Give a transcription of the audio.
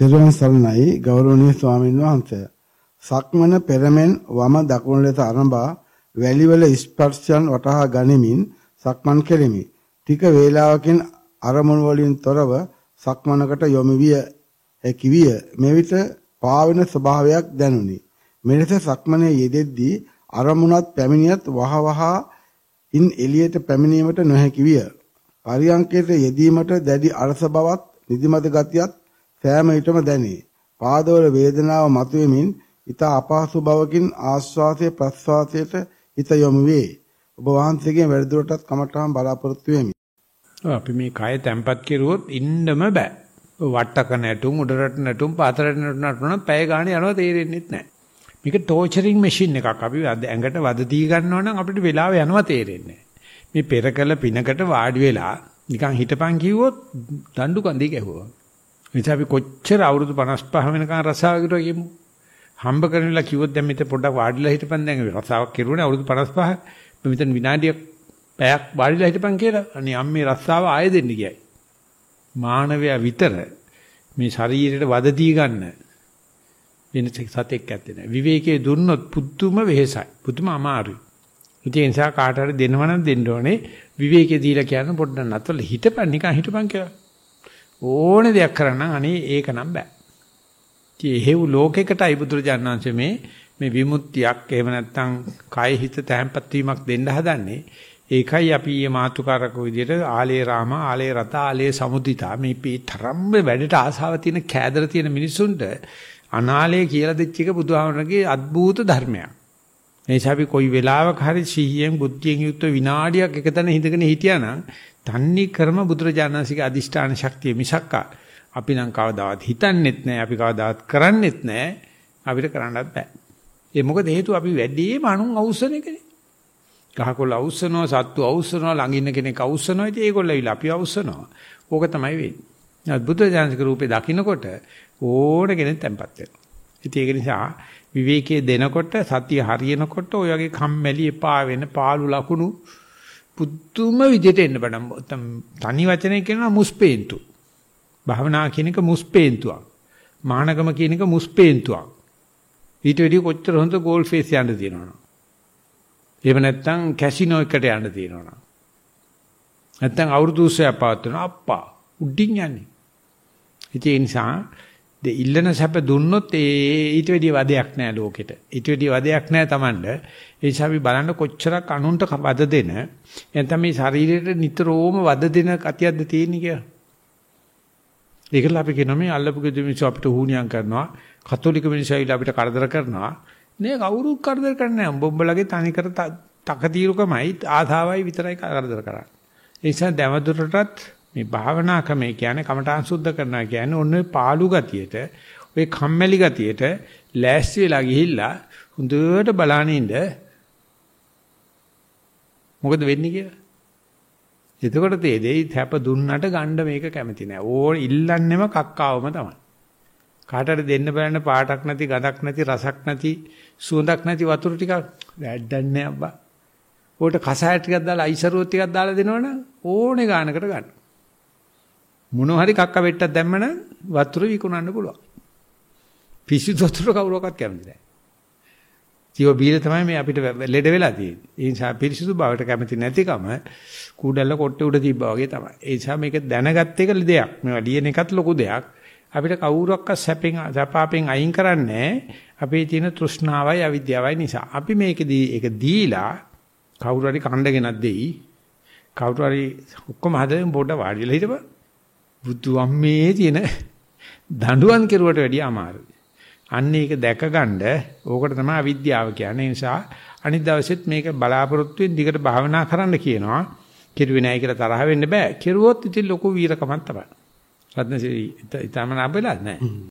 තෙරුවන් සරණයි ගෞරවනීය ස්වාමීන් වහන්සේ. සක්මන පෙරමෙන් වම දකුණු ලෙස අරඹා වැලිවල ස්පර්ශයන් වටහා ගනිමින් සක්මන් කෙලිමි. ටික වේලාවකින් අරමුණු වලින් තොරව සක්මනකට යොමු විය හැකි විය. මෙවිට පාවෙන ස්වභාවයක් දැනුනි. මෙලෙස සක්මනේ යෙදෙද්දී අරමුණත් පැමිණියත් වහවහ ඉන් එළියට පැමිණීමට නොහැකි විය. පරියංකයට යෙදීමට දැඩි අරස බවත් නිදිමත ගතියත් සෑම විටම දැනේ. පාදවල වේදනාව මතුවෙමින් ඊට අපහසු බවකින් ආශ්වාසය ප්‍රශ්වාසයට හිත යොමු වේ. ඔබ වහන්සේගෙන් වැඩිදුරටත් කමඨාන් බලාපොරොත්තු වෙමි. අපි මේ කය තැම්පත් කෙරුවොත් ඉන්නම බෑ. වට්ටක නැටුම් උඩරට නැටුම් පාතරට නැටුම් පැය ගානේ යනවා තේරෙන්නේ නැහැ. මේක ටෝචරින් මැෂින් එකක්. අපි ඇඟට වද දී ගන්නවා නම් අපිට වෙලාව යනවා තේරෙන්නේ මේ පෙරකල පිනකට වාඩි වෙලා නිකන් හිටපන් කිව්වොත් දඬු කන්දේ ගැහුවා. නිසා අපි කොච්චර අවුරුදු 55 වෙනකන් රසාව කිරුවා කියමු. හම්බ කරනලා කිව්වොත් දැන් මෙතන පොඩ්ඩක් වාඩිලා හිටපන් දැන් රසාවක් කෙරුවනේ අවුරුදු 55. මෙතන විනාඩියක් පැයක් වාඩිලා හිටපන් කියලා. අනේ අම්මේ රස්සාව ආයෙ දෙන්න කියයි. මානවයා විතර මේ ශරීරයට වද දී ගන්න වෙන සතෙක් ඇත්තේ නැහැ. විවේකයේ දුන්නොත් පුදුම වෙහෙසයි. පුදුම අමාරුයි. ඒ නිසා කාට හරි දෙනවනම් දෙන්න ඕනේ. විවේකයේ දීලා කියන පොඩ්ඩක් නතර හිටපන් නිකන් හිටපන් කියලා. ඕනේ දෙයක් කරන්න අනේ ඒක නම් බෑ. ඉතින් එහෙව් ලෝකයකටයි බුදුරජාණන්සේ මේ මේ විමුක්තියක් එහෙම නැත්නම් කය හිත තැම්පත් වීමක් දෙන්න හදන්නේ. ඒකයි අපි මේ මාතුකාරක විදිහට ආලේ රාම ආලේ රත ආලේ සමුදිතා මේ තරම්ම වැඩට ආසාව තියෙන කෑදර තියෙන මිනිසුන්ට අනාලේ කියලා දෙච්ච එක බුදුහාමරගේ අద్භූත ධර්මයක්. එනිසා අපි කොයි වෙලාවක හරි සිහියෙන් බුද්ධියෙන් යුක්ත විනාඩියක් එකතන හිඳගෙන හිටියානම් තන්නේ කරම බුදුරජාණන්සේගේ අදිෂ්ඨාන ශක්තිය මිසක්කා අපි නම් කවදාවත් හිතන්නෙත් නැහැ අපි කවදාවත් කරන්නෙත් නැහැ අපිට කරන්නත් බෑ. ඒ මොකද හේතුව අපි වැඩිම අනුන් අවශ්‍යන එකනේ. ගහකොළ අවශ්‍යනවා සත්තු අවශ්‍යනවා ළඟ ඉන්න කෙනෙක් අවශ්‍යනවා ඉතින් ඒගොල්ලෝ ඇවිල්ලා අපි අවශ්‍යනවා. ඕක තමයි වෙන්නේ. බුදුරජාණන්සේගේ රූපේ දකින්නකොට ඕන කෙනෙක් තැම්පත් වෙනවා. ඉතින් ඒක නිසා විවේකයේ දෙනකොට සතිය හරියනකොට ඔය වගේ කම්මැලි එපා වෙන පාළු ලකුණු පුදුම විදිහට එන්න බඩම් තනි වචනේ කියනවා මුස්පේන්තු. භාවනා කියන එක මුස්පේන්තුවක්. මානගම කියන එක මුස්පේන්තුවක්. ඊට වැඩිය කොච්චර හොඳ ගෝල් ෆේස් යන්න තියෙනවද? එහෙම නැත්නම් කැසිනෝ එකට යන්න තියෙනවද? නැත්නම් අවුරුදු 20ක් පවත්වන අප්පා උඩින් යන්නේ. ඒ නිසා දෙ ඉල්ලන සැප දුන්නොත් ඒ ඊට වැඩිය වදයක් නෑ ලෝකෙට. ඊට වැඩිය වදයක් නෑ Tamand. ඒ නිසා අපි බලන්න කොච්චරක් අනුන්ට වද දෙන එතන මේ ශරීරයට නිතරම වද දෙන කතියක්ද තියෙන්නේ කියලා. ඒකල අපි කියනවා මේ අල්ලපු ගෙදර මිනිස්සු අපිට හුණියම් කරනවා. කතෝලික මිනිස්සු ඇවිල්ලා අපිට කරදර කරනවා. නේ කවුරුත් කරදර කරන්නේ නෑ. උඹඹලගේ තනිකර තකතිරුකමයි ආධාවයි විතරයි කරදර කරන්නේ. ඒ නිසා දැවදුරටත් මේ භාවනා ක්‍රමය කියන්නේ කමඨාන් සුද්ධ කරනවා කියන්නේ ඔන්න ඔය පාළු ගතියට ඔය කම්මැලි ගතියට ලෑස්ති වෙලා ගිහිල්ලා හොඳට බලන ඉඳ මොකද වෙන්නේ කියලා. එතකොට තේදෙයි තැප දුන්නට ගන්න මේක කැමති නෑ. ඕන ඉල්ලන්නෙම කක්කාවම තමයි. කාටට දෙන්න බලන්න පාටක් නැති, ගඳක් නැති, රසක් නැති, සුවඳක් නැති වතුර ටිකක් වැඩන්නේ අබ්බා. ඕකට කසාය ටිකක් දාලා අයිසරුව ටිකක් දාලා දෙනවනම් ඕනේ ගානකට ගන්න. මොන හරි කක්ක වෙට්ටක් දැම්මනම් වතුර විකුණන්න පුළුවන්. පිසිදු වතුර කවුරක්වත් කැමති නැහැ. ජීව බීර තමයි මේ අපිට ලෙඩ වෙලා තියෙන්නේ. ඒ නිසා පිරිසිදු බවට කැමති නැතිකම කූඩැල්ල කොට්ටේ උඩ තිබ්බා වගේ තමයි. ඒ නිසා මේක දැනගත් එක දෙයක්. මේවා ලියන එකත් ලොකු දෙයක්. අපිට කවුරක්වත් සැපෙන් සපාපෙන් අයින් කරන්නේ අපේ තියෙන තෘෂ්ණාවයි අවිද්‍යාවයි නිසා. අපි මේකදී ඒක දීලා කවුරු හරි කණ්ඩගෙනක් දෙයි. කවුරු හරි ඔක්කොම හදගෙන පොඩ වාඩිලා හිටපන්. බුදු අම්මේ තියෙන දඬුවම් කෙරුවට වැඩිය අමාරුයි. අන්න ඒක දැකගන්න ඕකට තමයි අවිද්‍යාව කියන්නේ. ඒ නිසා අනිත් දවසෙත් මේක බලාපොරොත්තු වෙන දිගට භාවනා කරන්න කියනවා. කෙරුවේ නැහැ කියලා තරහ වෙන්න බෑ. කෙරුවොත් ඉතින් ලොකු වීරකමක් තමයි. රත්නසිරි ඊටමන අපෙලා නැහැ.